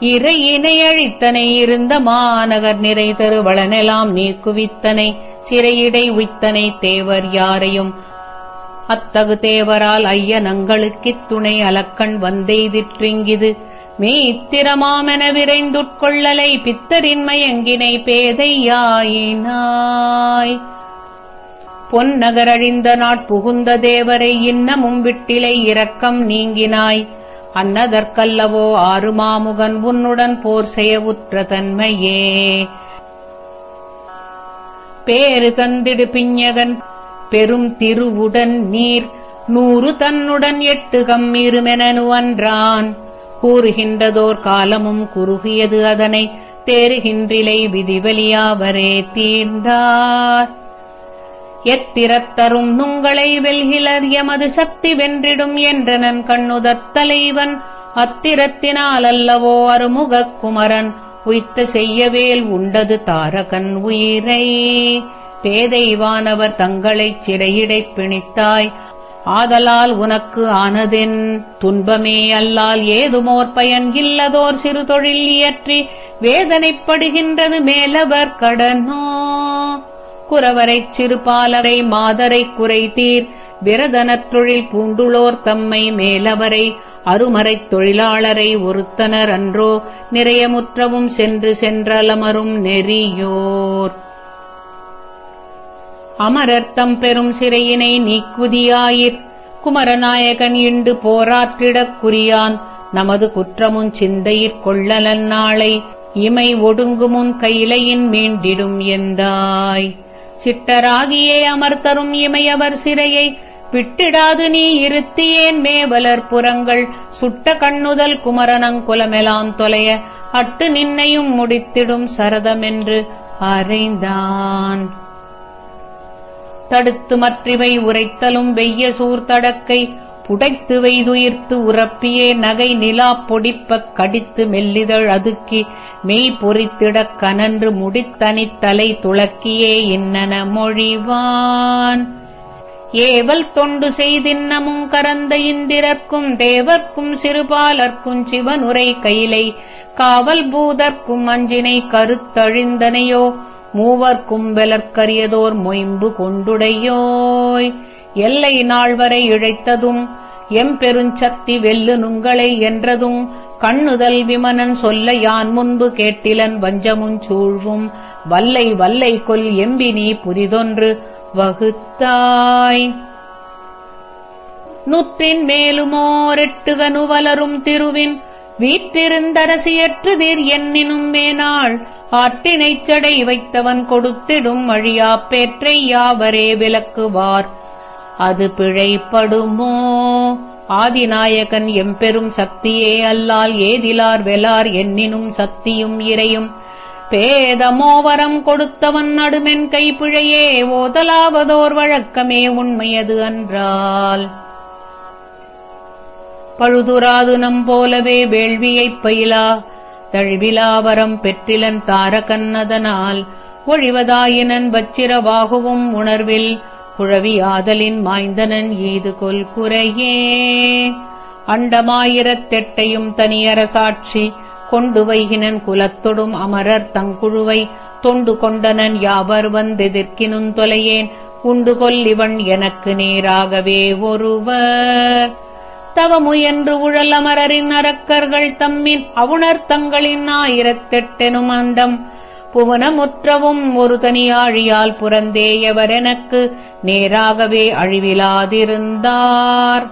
இறையினை அழித்தனை இருந்த மாநகர் நிறை தருவளனெலாம் நீக்குவித்தனை சிறையிடை உய்த்தனை தேவர் யாரையும்? அத்தகு தேவரால் ஐயனங்களுக்கித் துணை அலக்கண் வந்தெய்திற்றிங்கிது. மேத்திரமாமென விரைந்துட்கொள்ளலை பித்தரின்மயங்கினை பேதையாயினாய். பொன்னகரழிந்த நாட்புகுந்த தேவரை இன்னமும் விட்டிலை இரக்கம் நீங்கினாய். அன்னதற்கல்லவோ ஆறு மாமுகன் உன்னுடன் போர் செய்ய உற்ற தன்மையே. பேரு தந்திடு பிஞகன் பெரும் திருவுடன் நீர் நூறு தன்னுடன் எட்டு கம்மீருமெனனு அன்றான். கூறுகின்றதோர் காலமும் குறுகியது அதனை தேறுகின்றிலை விதிவலியாவரே தீர்ந்தார். எத்திரத்தரும் நுங்களை வெல்கிலர் எமது சக்தி வென்றிடும் என்றனன் கண்ணுதத்தலைவன் அத்திரத்தினால் அல்லவோ அருமுகக் குமரன். உய்த்த செய்யவேல் உண்டது தாரகன் உயிரை. பேதைவானவர் தங்களைச் சிறையிடைப் பிணித்தாய். ஆதலால் உனக்கு ஆனதென். துன்பமே அல்லால் ஏதுமோர் பயன் இல்லதோர் சிறு தொழில் இயற்றி. வேதனைப்படுகின்றது மேலவர் கடனோ. குறவரைச் சிறுபாலரை மாதரைக் குறைதீர் விரதனத் பூண்டுளோர் தம்மை மேலவரை அருமறைத் தொழிலாளரை ஒருத்தனர் அன்றோ. நிறையமுற்றவும் சென்று சென்றலமரும் நெறியோர். அமரர்த்தம் பெரும் சிறையினை நீக்குதியாயிற் குமரநாயகன் இண்டு போராற்றிடக் குறியான். நமது குற்றமுன் சிந்தையிற் கொள்ளலன் நாளை. இமை ஒடுங்குமுன் கையிலையின் மீண்டிடும் எந்தாய். சிட்டராகியே அமர்த்தரும் இமையவர் சிறையை. விட்டிடாது நீ இருத்தியேன் மேவலர் புறங்கள். சுட்ட கண்ணுதல் குமரனங்குலமெலாம் தொலைய. அட்டு நின்னையும் முடித்திடும் சரதமென்று அறைந்தான். தடுத்து மற்றிவை உரைத்தலும் வெய்ய சூர்த்தடக்கை புடைத்து வைதுயிர்த்து உறப்பியே நகை நிலா பொடிப்பக் கடித்து மெல்லிதழ் அதுக்கி மெய் பொறித்திடக் கனன்று முடித்தனித் தலை துளக்கியே இன்னன மொழிவான். ஏவல் தொண்டு செய்தின்னமும் கரந்த இந்திரர்க்கும் தேவர்க்கும் சிறுபாலர்க்கும் சிவனுரை கைலை காவல் பூதர்க்கும் அஞ்சினை கருத்தழிந்தனையோ மூவர்க்கும் வெலற்கரியதோர் மொயம்பு கொண்டுடையோய். எல்லை நாள்வரை இழைத்ததும் எம்பெருஞ்சக்தி வெல்லு நுங்களை என்றதும் கண்ணுதல் விமனன் சொல்ல யான் முன்பு கேட்டிலன் வஞ்சமுஞ் சூழ்வும் வல்லை வல்லை கொல் எம்பி நீ புதிதொன்று வகுத்தாய். நுற்றின் மேலுமோரெட்டுகனு வளரும் திருவின் வீற்றிருந்தரசியற்றுதிர் என்னினும் மேனாள் ஆட்டினைச் சடை வைத்தவன் கொடுத்திடும் அழியா பேற்றை யாவரே விளக்குவார். அது பிழைப்படுமோ? ஆதிநாயகன் எம்பெரும் சக்தியே அல்லால் ஏதிலார் வெலார் என்னினும் சக்தியும் இறையும். பேதமோவரம் கொடுத்தவன் நடுமென் கைப்பிழையே ஓதலாவதோர் வழக்கமே உண்மையது அன்றால். பழுதுராது நம் போலவே வேள்வியைப் பயிலா தழுவிலாவரம் பெற்றிலன் தாரகன்னதனால் ஒழிவதாயினன் வச்சிரவாகுவும் உணர்வில் குழவியாதலின் மாய்ந்தனன் ஈது கொல் குறையே. அண்டமாயிரத்தெட்டையும் தனியரசாட்சி கொண்டு வைகினன் குலத்தொடும் அமரர் தங்குழுவை தொண்டு கொண்டனன் யாவர் வந்தெதிர்க்கினும் தொலையேன். உண்டு கொல்லிவன் எனக்கு நேராகவே ஒருவர். தவமுயன்று உழல் அமரரின் அரக்கர்கள் தம்மின் அவுணர் தங்களின் ஆயிரத்தெட்டெனும் அந்தம் புவனமுற்றவும் ஒரு தனியாழியால் புறந்தேயவர் எனக்கு நேராகவே அழிவிலாதிருந்தார்.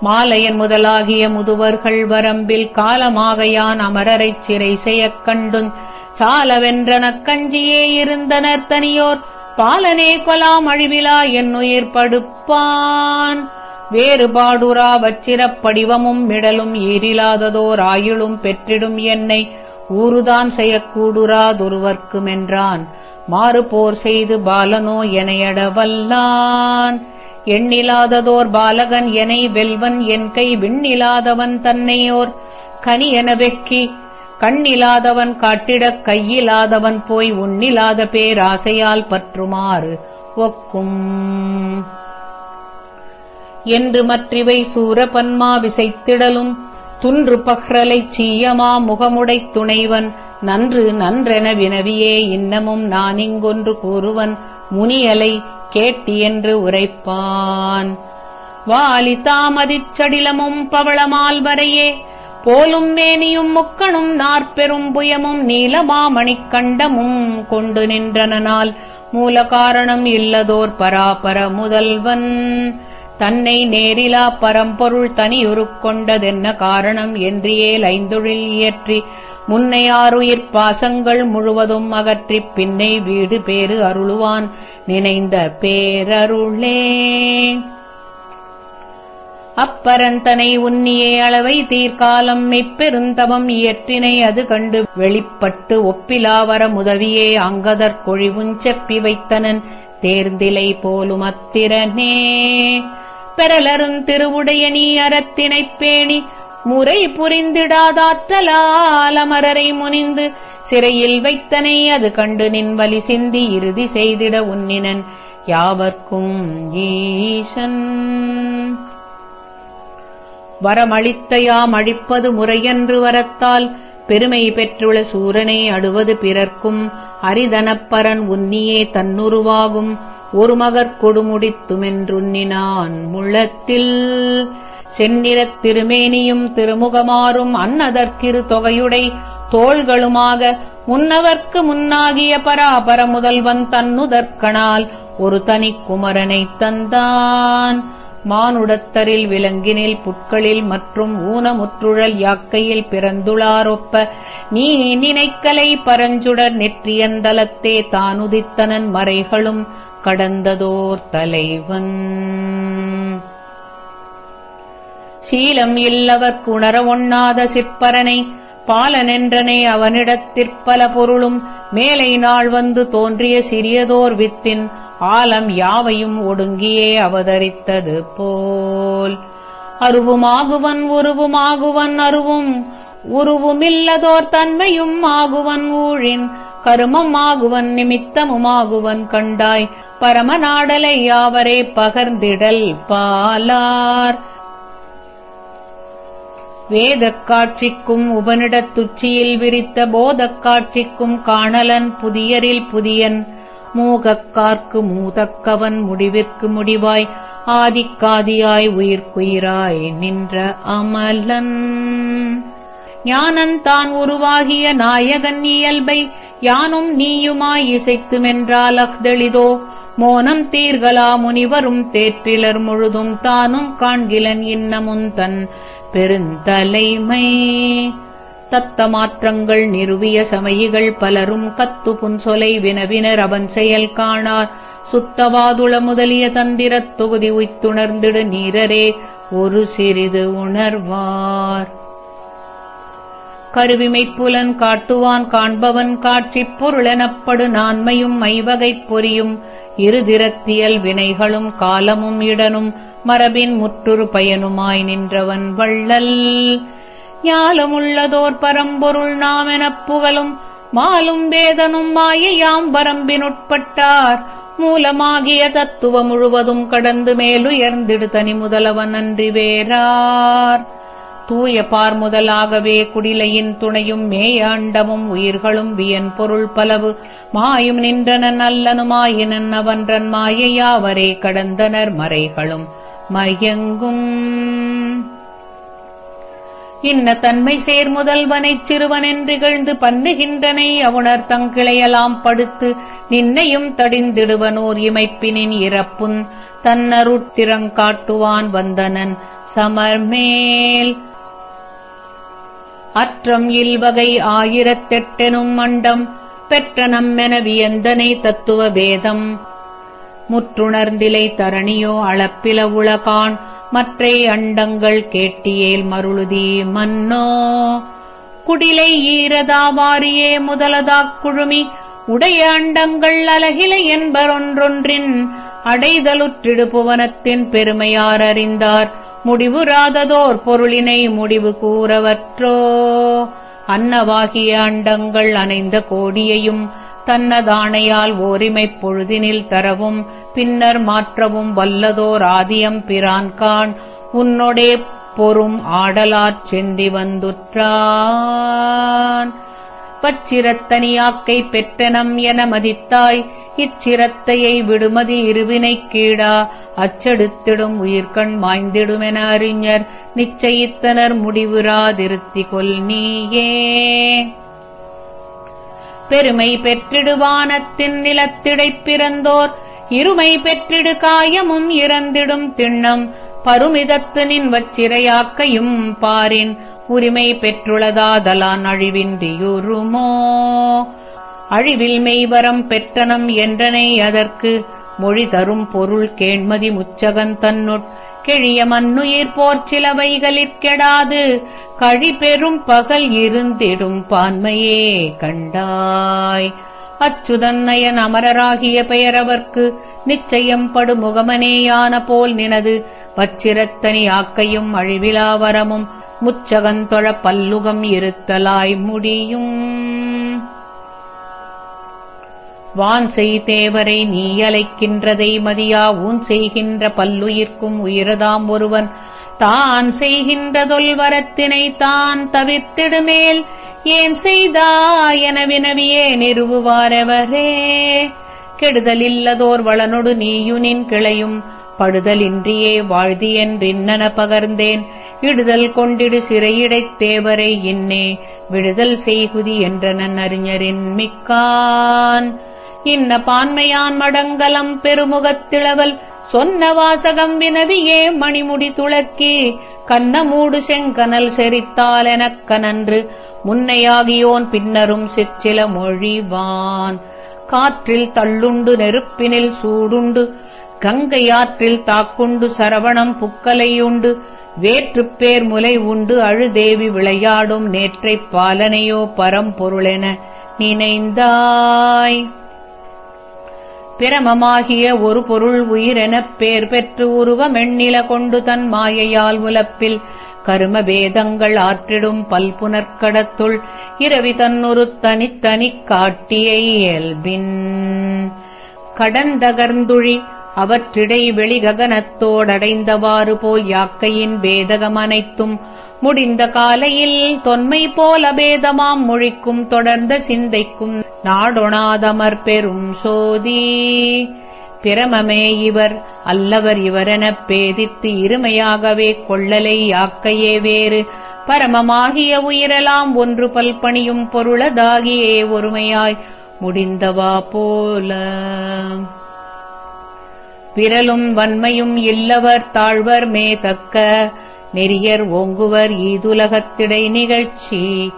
மாலையன் முதலாகிய முதுவர்கள் வரம்பில் காலமாகையான் அமரரைச் சிறை செய்யக் கண்டும் சாலவென்றன கஞ்சியே இருந்தனர் தனியோர். பாலனே கொலாம் அழிவிலா என்னுயிர் படுப்பான். வேறுபாடுரா வச்சிரப் படிவமும் மிடலும் ஈரிலாததோர் ஆயுளும் பெற்றிடும் என்னை ஊறுதான் செய்யக்கூடுராதொருவர்க்குமென்றான். மாறு போர் செய்து பாலனோ எனையடவல்லான். எண்ணிலாததோர் பாலகன் எனை வெல்வன் என் கை விண்ணிலாதவன் தன்னையோர். கனி என வெக்கி கண்ணிலாதவன் காட்டிடக் கையிலாதவன் போய் உண்ணிலாத பேராசையால் பற்றுமாறு ஒக்கும். என்று மற்றிவை சூரபன்மா விசைத்திடலும் துன்று பஹ்ரலைச் சீயமா முகமுடைத் துணைவன். நன்று நன்றென வினவியே இன்னமும் நான் இங்கொன்று கூறுவன். முனியலை கேட்டி என்று உரைப்பான். வாலி தாமதிச் சடிலமும் பவளமால் வரையே. போலும் மேனியும் முக்கணும் நாற்பெரும் புயமும் நீலமாமணிக் கண்டமும் கொண்டு நின்றனால் மூல காரணம் இல்லதோர் பராபர முதல்வன் தன்னை நேரிலா பரம்பொருள் தனியுருக் கொண்டதென்ன காரணம் என்றியேல் ஐந்தொழில் இயற்றி முன்னையாருயிர் பாசங்கள் முழுவதும் அகற்றிப் பின்னை வீடு பேறு அருளுவான் நினைந்த பேரருளே. அப்பரந்தனை உன்னியே அளவை தீர்க்காலம் மெப்பெருந்தவம் இயற்றினை அது கண்டு வெளிப்பட்டு ஒப்பிலாவர முதவியே அங்கதற்கொழிவுஞ்செப்பி வைத்தனன் தேர்ந்திலை போலும் அத்திரனே பெறலருந் திருவுடைய நீ அறத்தினைப் பேணி முறை புரிந்திடாதாற்றலால் அமரரை முனிந்து சிறையில் வைத்தனை அது கண்டு நின் வலி சிந்தி இறுதி செய்திட உன்னினன் யாவர்க்கும் ஈசன். வரமளித்த யாம் அழிப்பது முறையன்று வரத்தால் பெருமை பெற்றுள்ள சூரனை அடுவது பிறர்க்கும் அரிதனப்பரன் உன்னியே தன்னுருவாகும். ஒரு மகற் கொடுமுடித்துமென்றுண்ணினான் முள்ளத்தில். செந்நிறத் திருமேனியும் திருமுகமாறும் அன்னதற்கிரு தொகையுடை தோள்களுமாக முன்னவர்க்கு முன்னாகிய பராபர முதல்வன் தன்னுதற்கனால் ஒரு தனி குமரனைத் தந்தான். மானுடத்தரில் விலங்கினில் புட்களில் மற்றும் ஊனமுற்றுழல் யாக்கையில் பிறந்துளாரொப்ப நீ நினைக்கலை பரஞ்சுடர் நெற்றியந்தலத்தே தானுதித்தனன் மறைகளும் கடந்ததோர் தலைவன் சீலம் இல்லவர்க்கு உணர ஒண்ணாத சிற்பரனை பாலனென்றனை அவனிடத்திற்பல பொருளும் மேலை நாள் வந்து தோன்றிய சிறியதோர் வித்தின் ஆலம் யாவையும் ஒடுங்கியே அவதரித்தது போல். அருவுமாகுவன் உருவுமாகுவன் அருவும் உருவுமில்லதோர் தன்மையும் ஆகுவன் ஊழின் கருமமாகுவன் நிமித்தமுமாகுவன் கண்டாய். பரமநாடலை யாவரே பகர்ந்திடல் பாலார். வேதக் காட்சிக்கும் உபனிடத் துச்சியில் விரித்த போதக் காட்சிக்கும் காணலன் புதியரில் புதியன். மூகக்கார்க்கு மூதக்கவன் முடிவிற்கு முடிவாய். ஆதிக்காதியாய் உயிர்க்குயிராய் நின்ற அமலன். ஞானன் தான் உருவாகிய நாயகன் இயல்பை யானும் நீயுமாய் இசைத்துமென்றால் அஃதெளிதோ. மோனம் தீர்களா முனிவரும் தேற்றிலர் முழுதும் தானும் காண்கிலன் இன்னமுன் தன் பெருந்தலைமை. தத்த மாற்றங்கள் நிறுவிய சமயிகள் பலரும் கத்து புன்சொலை வினவினர் அவன் செயல் காணார். சுத்தவாதுள முதலிய தந்திரத் தொகுதி உய்த்துணர்ந்திடு நீரரே ஒரு சிறிது உணர்வார். கருவிமைப்புலன் காட்டுவான் காண்பவன் காட்சிப் பொருளெனப்படு நான்மையும் மைவகைப் பொறியும். இருதிரத்தியல் வினைகளும் காலமும் இடனும் மரபின் முற்றுரு பயனுமாய் நின்றவன் வள்ளல். ஞாலமுள்ளதோர் பரம்பொருள் நாமெனப் புகழும் மாலும் வேதனும் மாயையாம் வரம்பினுட்பட்டார். மூலமாகிய தத்துவ முழுவதும் கடந்து மேலுயர்ந்திடு தனி முதலவன் அன்றி வேறார். தூய பார் முதலாகவே குடிலையின் துணையும் மேயாண்டமும் உயிர்களும் வியன் பொருள் பலவு. மாயும் நின்றனன் அல்லனுமாயினன் அவன்றன் மாயையாவரே கடந்தனர் மறைகளும். மயங்கும். இன்ன தன்மை சேர் முதல்வனைச் சிறுவனென்றிகழ்ந்து பண்ணுகின்றனை அவுணர் தங்கிளையலாம் படுத்து நின்னையும் தடிந்திடுவனோர் இமைப்பினின் இறப்புன். தன்னருட்டிரங்காட்டுவான் வந்தனன் சமர்மேல் அற்றம் இல்வகை ஆயிரத்தெட்டெனும் மண்டம் பெற்ற நம்மென வியந்தனை தத்துவ பேதம்? முற்றுணர்ந்திலை தரணியோ அளப்பில உலகான் மற்றை அண்டங்கள் கேட்டியேல் மருளுதி மன்னோ? குடிலை ஈரதாவாரியே முதலதாக் குழுமி உடைய அண்டங்கள் அலகிலை என்பரொன்றொன்றின் அடைதலுற்றிடு புவனத்தின் பெருமையார் அறிந்தார். முடிவுறாததோர் பொருளினை முடிவு கூறவற்றோ? அன்னவாகிய அண்டங்கள் அணைந்த கோடியையும் தன்னதானையால் ஓரிமைப் பொழுதினில் தரவும் பின்னர் மாற்றவும் வல்லதோர் ஆதியம் பிரான்கான் உன்னொடே பொறும் ஆடலாற் செந்தி வந்துற்றான். அப்பச்சிரத்தனியாக்கை பெற்றனம் என மதித்தாய். இச்சிரத்தையை விடுமதி இருவினைக் கீழா அச்செடுத்திடும் உயிர்கண் மாய்ந்திடுமென அறிஞர். நிச்சயித்தனர் முடிவுறாதிருத்தி கொல் நீயே. பெருமை பெற்றிடுவானத்தின் நிலத்திடைப் பிறந்தோர். இருமை பெற்றிடு காயமும் இறந்திடும் திண்ணம். பருமிதத்தனின் வச்சிறையாக்கையும் பாரின். உரிமை பெற்றுளதாதலான் அழிவின்றியுருமோ அழிவில் மெய்வரம் பெற்றனம் என்றனை அதற்கு மொழி தரும் பொருள் கேண்மதி முச்சகன் தன்னுட். கெழிய மண்ணுயிர் போர் சிலவைகளிற் கெடாது. கழி பெரும் பகல் இருந்திடும் பான்மையே கண்டாய். அச்சுதன்னயன் அமரராகிய பெயரவர்க்கு நிச்சயம் படு முகமனேயான போல் நினது. பச்சிரத்தனி ஆக்கையும் அழிவிலாவரமும் முச்சகந்தொழ பல்லுகம் இருத்தலாய் முடியும். வான் செய்தேவரை நீ அலைக்கின்றதை மதியா ஊன் செய்கின்ற பல்லுயிர்க்கும் உயிரதாம் ஒருவன். தான் செய்கின்றதொல் வரத்தினை தான் தவிர்த்திடுமேல் ஏன் செய்தா என வினவியே நிறுவுவாரெவரே. கெடுதலில்லதோர் வளனொடு நீயுனின் கிளையும் படுதலின்றியே வாழ்தி என்றின்னன பகர்ந்தேன். இடுதல் கொண்டிடு சிறையிடைத் தேவரை இன்னே. விடுதல் செய்குதி என்றனன் அறிஞரின் மிக்கான். இன்ன பான்மையான் மடங்கலம் பெருமுகத்திளவல் சொன்ன வாசகம் வினவியே மணிமுடி துளக்கி. கண்ணமூடு செங்கனல் செரித்தால் எனக்கனன்று. முன்னையாகியோன் பின்னரும் சிற்சில மொழிவான். காற்றில் தள்ளுண்டு நெருப்பினில் சூடுண்டு. கங்கையாற்றில் தாக்குண்டு சரவணம் புக்கலையுண்டு வேற்றுப் பேர் முலை உண்டு அழுதேவி விளையாடும் நேற்றைப் பாலனையோ பரம்பொருளென நினைந்தாய். பிரமமாகிய ஒரு பொருள் உயிரெனப் பேர் பெற்று உருவமெண்ணில கொண்டு தன் மாயையால் உலப்பில் கரும பேதங்கள் ஆற்றிடும் பல்புனற்கடத்துள் இரவி தன்னொரு தனித்தனிக் காட்டிய இயல்பின். கடந்தகர்ந்துழி அவற்றிடை வெளிககனத்தோடடைந்தவாறு போய் யாக்கையின் பேதகம் அனைத்தும் முடிந்த காலையில் தொன்மை போல பேதமாம் மொழிக்கும் தொடர்ந்த சிந்தைக்கும் நாடொணாதமர் பெரும் சோதி. பிரமமே இவர் அல்லவர் இவரெனப் பேதித்து இருமையாகவே கொள்ளலை யாக்கையே வேறு. பரமமாகிய உயிரெலாம் ஒன்று பல்பணியும் பொருளதாகியே ஒருமையாய் முடிந்தவா போல. விரலும் வன்மையும் இல்லவர் தாழ்வர் மே தக்க நெறியர் ஓங்குவர் ஈதுலகத்திடை நிகழ்ச்சி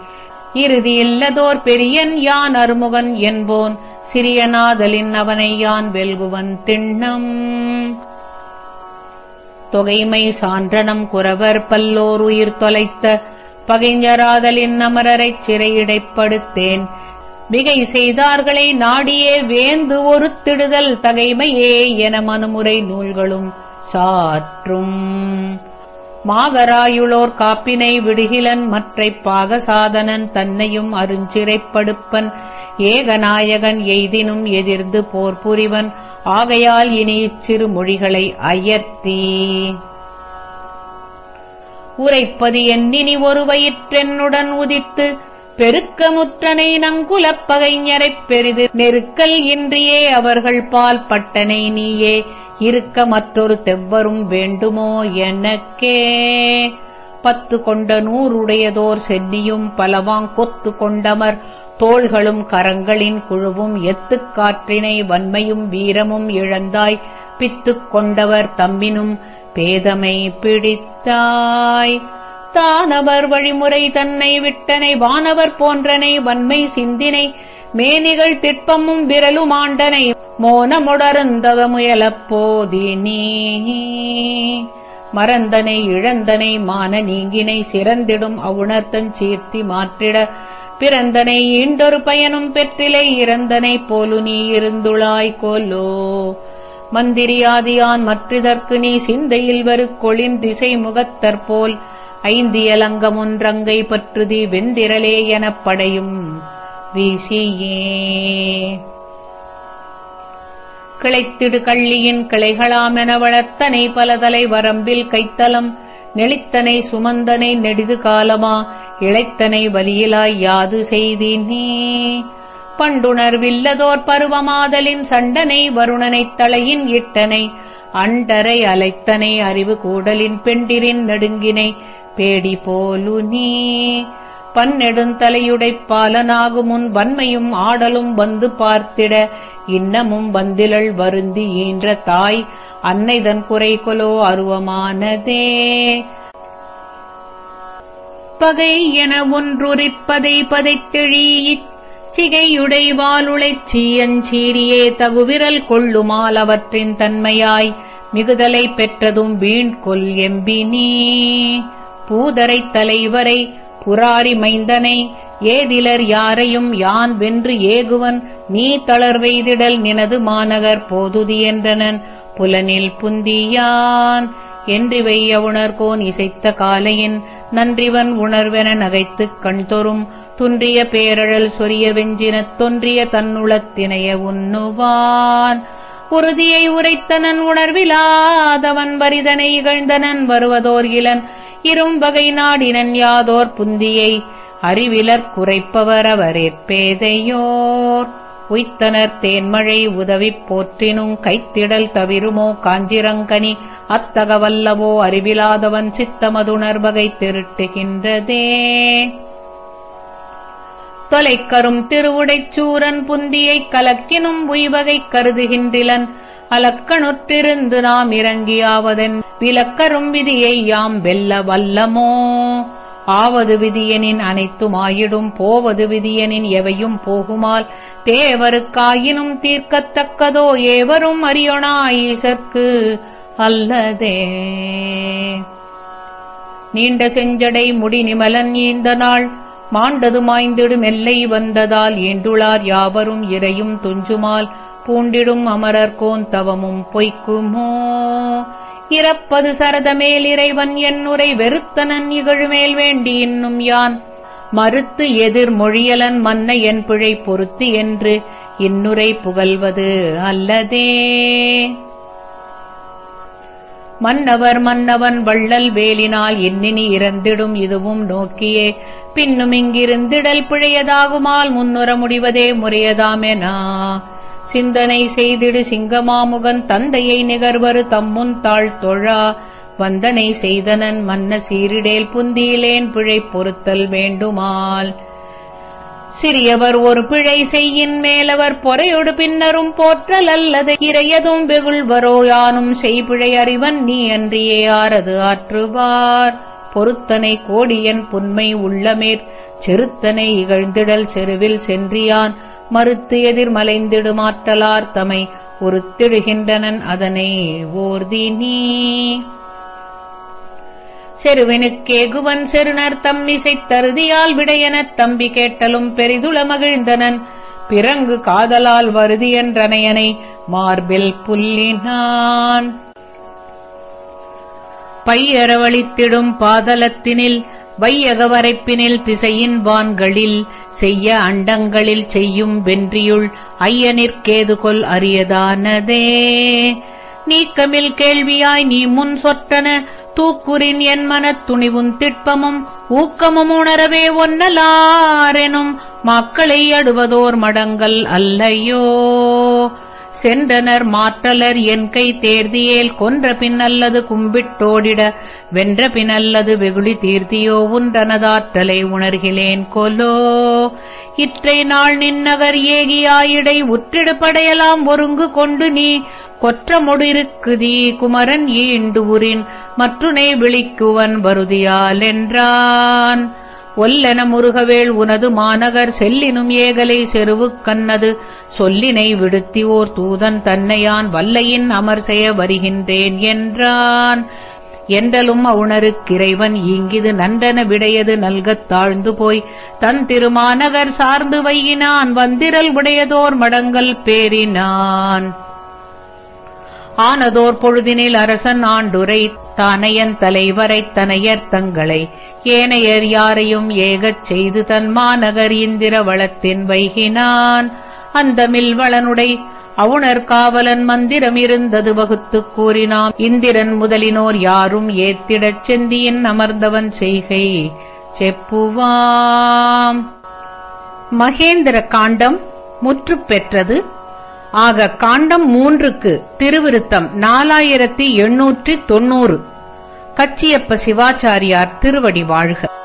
இறுதி இல்லதோர் பெரியன் யான் அருமுகன் என்போன். சிறியநாதலின் அவனை யான் வெல்குவன் திண்ணம். தொகைமை சான்றனம் குறவர் பல்லோர் உயிர் தொலைத்த. பகைஞராதலின் அமரரைச் சிறையிடைப்படுத்தேன். மிகை செய்தார்களை நாடியே வேந்து ஒரு திடுதல் தகைமையே என மனுமுறை நூல்களும் சாற்றும். மாகராயுளோர் காப்பினை விடுகிலன் மற்றைப் பாகசாதனன் தன்னையும் அருஞ்சிறைப்படுப்பன். ஏகநாயகன் எய்தினும் எதிர்ந்து போர் புரிவன். ஆகையால் இனி இச்சிறு மொழிகளை அயர்த்தி. உரைப்பது எண்ணினி ஒரு வயிற்றென்னுடன் உதித்து பெருக்கமுற்றனை நங்குலப் பகைஞரைப் பெரிது. நெருக்கல் இன்றியே அவர்கள் பால் பட்டனை நீயே. இருக்க மற்றொரு தெவ்வரும் வேண்டுமோ எனக்கே. பத்து கொண்ட நூறுடையதோர் சென்னியும் பலவாங் கொத்து கொண்டமர். தோள்களும் கரங்களின் குழுவும் எத்துக் காற்றினை வன்மையும் வீரமும் இழந்தாய். பித்துக் கொண்டவர் தம்மினும் பேதமை பிடித்தாய். தானவர் வழிமுறை தன்னை விட்டனை வானவர் போன்றனை வன்மை சிந்தினை மேனிகள் திட்பமும் விரலுமாண்டனை மோனமுடருந்தவ முயலப் போதினீ. மறந்தனை இழந்தனை மான நீங்கினை சிறந்திடும் அவுணர்த்தன் சீர்த்தி மாற்றிட பிறந்தனை ஈண்டொரு பயனும் பெற்றிலை இறந்தனை போலு நீ இருந்துளாய் கொலோ. மந்திரியாதியான் மற்றிதற்கு நீ சிந்தையில் வரு கொளின் திசை முகத்தற்போல் ஐந்தியலங்கமொன்றங்கை பற்றுதி வெந்திரலே எனப் படையும் வீசியே. கிளைத்திடு கள்ளியின் கிளைகளாமென வளர்த்தனை பலதலை வரம்பில் கைத்தலம் நெளித்தனை சுமந்தனை நெடிது காலமா இழைத்தனை வலியிலாய் யாது செய்தினே. பண்டுணர்வில்லதோர் பருவமாதலின் சண்டனை வருணனைத் தலையின் இட்டனை அண்டரை அலைத்தனை அறிவு கூடலின் பெண்டிரின் நெடுங்கினை பேடி போலு நீ. பன்னெடுந்தலையுடை பாலனாகுமுன் வன்மையும் ஆடலும் வந்து பார்த்திட. இன்னமும் வந்திலள் வருந்தி ஈன்ற தாய் அன்னைதன் குறை கொலோ அருவமானதே. பகை என ஒன்றுரிப்பதை பதைத்தெழீச் சிகையுடைவாளுளைச் சீயஞ்சீரியே தகுவிரல் கொள்ளுமால் அவற்றின் தன்மையாய் மிகுதலை பெற்றதும் வீண் கொல் எம்பினீ. பூதரைத் தலைவரை புராரி மைந்தனை ஏதிலர் யாரையும் யான் வென்று ஏகுவன் நீ தளர்வெய்திடல் நினது மாநகர் போதுதி என்றனன். புலனில் புந்தியான் என்றிவை அவுணர்கோன் இசைத்த காலையின் நன்றிவன் உணர்வென நகைத்துக் கண்தொறும். துன்றிய பேரழல் சொரிய வெஞ்சினத் தொன்றிய தன்னுளத்தினைய உண்ணுவான். உறுதியை உரைத்தனன் உணர்விலாதவன் வரிதனை இகழ்ந்தனன் வருவதோர் இளன் இரும்பகை நாடினன் யாதோர் புந்தியை. அறிவிலர் குறைப்பவர் அவரேற்பேதையோர் உய்த்தனர் தேன்மழை உதவிப் போற்றினும் கைத்திடல் தவிருமோ காஞ்சிரங்கனி. அத்தகவல்லவோ அறிவிலாதவன் சித்தமதுணர்வகை திருட்டுகின்றதே. தொலைக்கரும் திருவுடைச் சூரன் புந்தியைக் கலக்கினும் உய்வகைக் கருதுகின்றிலன். அலக்கணுற்றிருந்து நாம் இறங்கியாவதென் விலக்கரும் விதியை யாம் வெல்ல வல்லமோ? ஆவது விதியனின் அனைத்துமாயிடும் போவது விதியனின் எவையும் போகுமால் தேவருக்காயினும் தீர்க்கத்தக்கதோ ஏவரும் அறியொணா ஈசற்கு அல்லதே. நீண்ட செஞ்சடை முடி நிமலன் ஈந்த நாள் மாண்டது மாய்ந்திடும் எல்லை வந்ததால் ஈண்டுளார் யாவரும் இறையும் துஞ்சுமால் பூண்டிடும் அமரர்கோன் தவமும் பொய்க்குமோ? இறப்பது சரதமேல் இறைவன் என்னுரை வெறுத்தனன் இகழுமேல் வேண்டி இன்னும் யான்? மறுத்து எதிர் மொழியலன் மன்ன என் பிழை பொறுத்து என்று இன்னுரை புகழ்வது அல்லதே. மன்னவர் மன்னவன் வள்ளல் வேலினால் எண்ணினி இறந்திடும் இதுவும் நோக்கியே. பின்னும் இங்கிருந்திடல் பிழையதாகுமால் முன்னுற முடிவதே முறையதாமெனா? சிந்தனை செய்திடு சிங்கமாமுகன் தந்தையை நிகர்வரு தம்முன் தாழ் தொழா. வந்தனை செய்தனன் மன்ன சீரிடேல் புந்தியிலேன் பிழை பொறுத்தல் வேண்டுமால். சிறியவர் ஒரு பிழை செய்யின் மேலவர் பொறையொடு பின்னரும் போற்றல் அல்லது இறையதும் வெகுள்வரோ யானும் செய்பிழை அறிவன் நீ அன்றியே ஆரது ஆற்றுவார். பொருத்தனை கோடியன் புன்மை உள்ளமேற் செருத்தனை இகழ்ந்திடல் செருவில் சென்றியான். மறுத்து எதிர் மலைந்திடுமாற்றலார் தமை அதனை ஓர்தி நீ செருவனுக்கேகுவன் செருணர் தம்மிசைத் தருதியால் விடையெனத் தம்பி கேட்டலும் பெரிதுள மகிழ்ந்தனன். பிறங்கு காதலால் வருதி என்றனையனை மார்பில் புல்லினான். பையரவழித்திடும் பாதலத்தினில் வையகவரைப்பினில் திசையின் வான்களில் செய்ய அண்டங்களில் செய்யும் வென்றியுள் ஐயனிற்கேதுகொல் அரியதானதே. நீக்கமில் கேள்வியாய் நீ முன் சொட்டன தூக்குரின் என் மனத் துணிவும் திட்பமும் ஊக்கமும் உணரவே ஒன்னலாரெனும் மக்களை அடுவதோர் மடங்கள் அல்லையோ. சென்றனர் மாற்றலர் என் கை தேர்தியேல் கொன்ற பின்னல்லது கும்பிட்டோடிட வென்ற பின்னல்லது வெகுளி தீர்த்தியோ உன்றனதாற்றலை உணர்கிலேன் கொலோ இற்றை நாள் நின்னவர் ஏகியாயிடை உற்றிடு படையலாம் ஒருங்கு கொண்டு நீ கொற்றமொடிருக்குதி குமரன் ஈண்டு உரின் மற்றுனை விழிக்குவன் வருதியாலென்றான் ஒல்லென முருகவேள் உனது மாநகர் செல்லினும் ஏகலை செருவுக் கண்ணது. சொல்லினை விடுத்தி ஓர் தூதன் தன்னையான் வல்லையின் அமர் செய்ய வருகின்றேன் என்றான். என்றலும் அவுணருக்கிறைவன் இங்கிது நன்றன விடையது நல்கத் தாழ்ந்து போய். தன் திருமாநகர் சார்ந்து வையினான் வந்திரல் உடையதோர் மடங்கள் பேரினான் ஆனதோர் பொழுதினில் அரசன் ஆண்டுரை தானையன் தலைவரைத் தனையர் தங்களை ஏனையர் யாரையும் ஏகச் செய்து தன் மாநகர் இந்திர வளத்தின் வைகினான். அந்த மில்வளனுடை அவுணர் காவலன் மந்திரம் இருந்தது வகுத்துக் கூறினாம். இந்திரன் முதலினோர் யாரும் ஏத்திடச் செந்தியின் அமர்ந்தவன் செய்கை செப்புவாம். மகேந்திர காண்டம் முற்று பெற்றது. ஆக காண்டம் மூன்றுக்கு திருவிருத்தம் நாலாயிரத்தி எண்ணூற்றி தொன்னூறு கச்சியப்ப சிவாச்சாரியார் திருவடி வாழ்க.